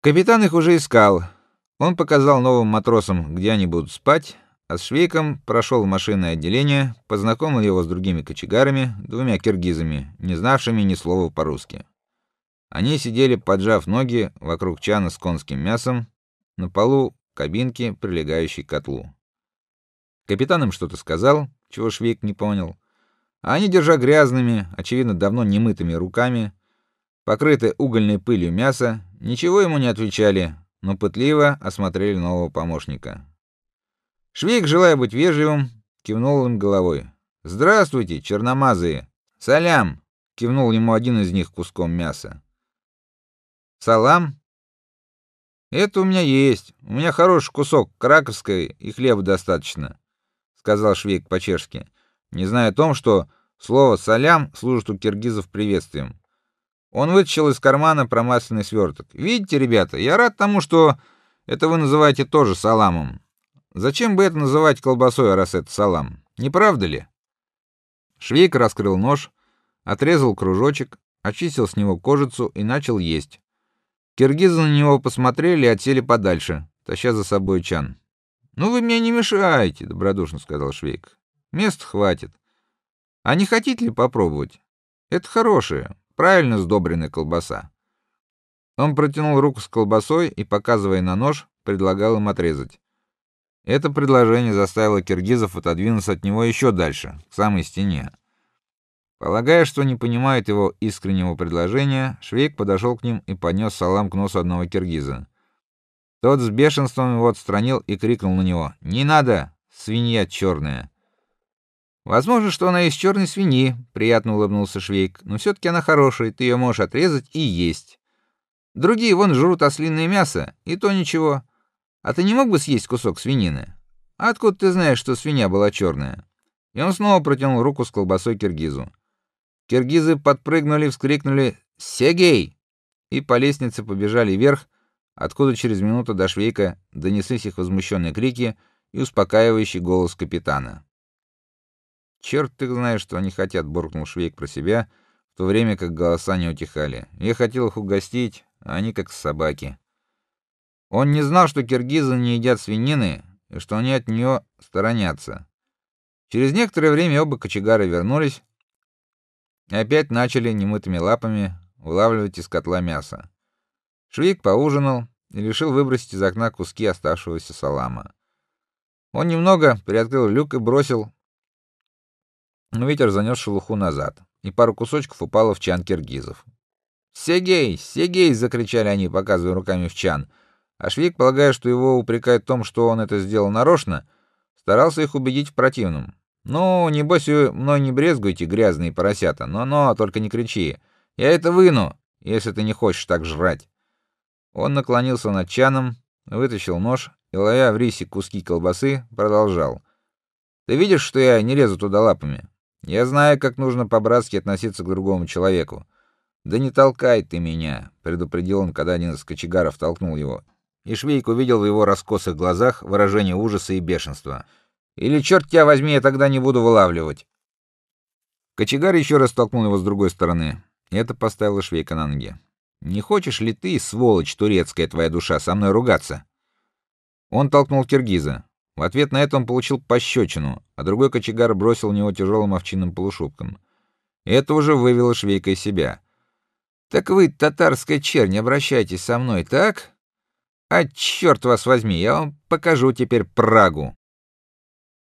Капитан их уже искал. Он показал новым матросам, где они будут спать, а с Швейком прошел в машинное отделение, познакомил его с другими кочегарами, двумя киргизами, не знавшими ни слова по-русски. Они сидели, поджав ноги вокруг чана с конским мясом на полу кабинки, прилегающей к котлу. Капитан им что-то сказал, чего Швейк не понял. А они, держа грязными, очевидно, давно немытыми руками, покрытое угольной пылью мясо, ничего ему не отвечали, но пытливо осмотрели нового помощника. Швейк, желая быть вежливым, кивнул им головой. "Здравствуйте, черномазые. Салям", кивнул ему один из них куском мяса. "Салам? Это у меня есть. У меня хороший кусок краковской и хлеба достаточно", сказал Швейк по-чешски не зная о том, что слово салям служит у киргизов приветствием. Он вытащил из кармана промасленный сверток. Видите, ребята, я рад тому, что это вы называете тоже саламом. Зачем бы это называть колбасой, раз это салам? Не правда ли? Швейк раскрыл нож, отрезал кружочек, очистил с него кожицу и начал есть. Киргизы на него посмотрели и отсели подальше, таща за собой чан. "Ну вы мне не мешаете", добродушно сказал Швейк. Мест хватит. А не хотите ли попробовать? Это хорошая, правильно сдобренная колбаса. Он протянул руку с колбасой и, показывая на нож, предлагал им отрезать. Это предложение заставило киргизов отодвинуться от него еще дальше, к самой стене. Полагая, что не понимает его искреннего предложения, Швейк подошел к ним и поднес салам к носу одного киргиза. Тот с бешенством его отстранил и крикнул на него: "Не надо, свинья черная!» Возможно, что она из черной свиньи, приятно улыбнулся Швейк. Но все таки она хорошая, ты ее можешь отрезать и есть. Другие вон жрут ослиное мясо, и то ничего. А ты не мог бы съесть кусок свинины? А откуда ты знаешь, что свинья была черная? И он снова протянул руку с колбасой киргизу. Киргизы подпрыгнули, вскрикнули: "Сегей!" и по лестнице побежали вверх, откуда через минуту до Швейка донеслись их возмущенные крики и успокаивающий голос капитана. Черт ты знаешь, что они хотят, буркнул Швейк про себя, в то время как голоса не утихали. Я хотел их угостить, а они как собаки. Он не знал, что киргизы не едят свинины и что они от нее сторонятся. Через некоторое время оба кочегара вернулись и опять начали немытыми лапами вылавливать из котла мясо. Швейк поужинал и решил выбросить из окна куски оставшегося салама. Он немного приоткрыл люк и бросил но ветер занес шелуху назад, и пару кусочков упало в чан киргизов. "Сегей, Сегей!" закричали они, показывая руками в чан. А Швейк, полагая, что его упрекают в том, что он это сделал нарочно, старался их убедить в противном. "Ну, небось вы мной не брезгуете, грязные поросята. Но-но, только не кричи. Я это выну, если ты не хочешь так жрать". Он наклонился над чаном, вытащил нож и ловя в рисе куски колбасы, продолжал: "Ты видишь, что я не лезу туда лапами? Я знаю, как нужно по-братски относиться к другому человеку. Да не толкай ты меня, предупредил он, когда один из кочегаров толкнул его. И Швейк увидел в его раскосых глазах выражение ужаса и бешенства. Или черт тебя возьми, я тогда не буду вылавливать. Кочегар еще раз толкнул его с другой стороны. И это поставило Швейка на ноги. Не хочешь ли ты, сволочь турецкая твоя душа, со мной ругаться? Он толкнул киргиза. В ответ на это он получил пощечину, а другой кочегар бросил в него тяжелым овчинным полушубком. Это уже вывело Швейка из себя. Так вы, татарская чернь, обращайтесь со мной, так? А черт вас возьми, я вам покажу теперь Прагу.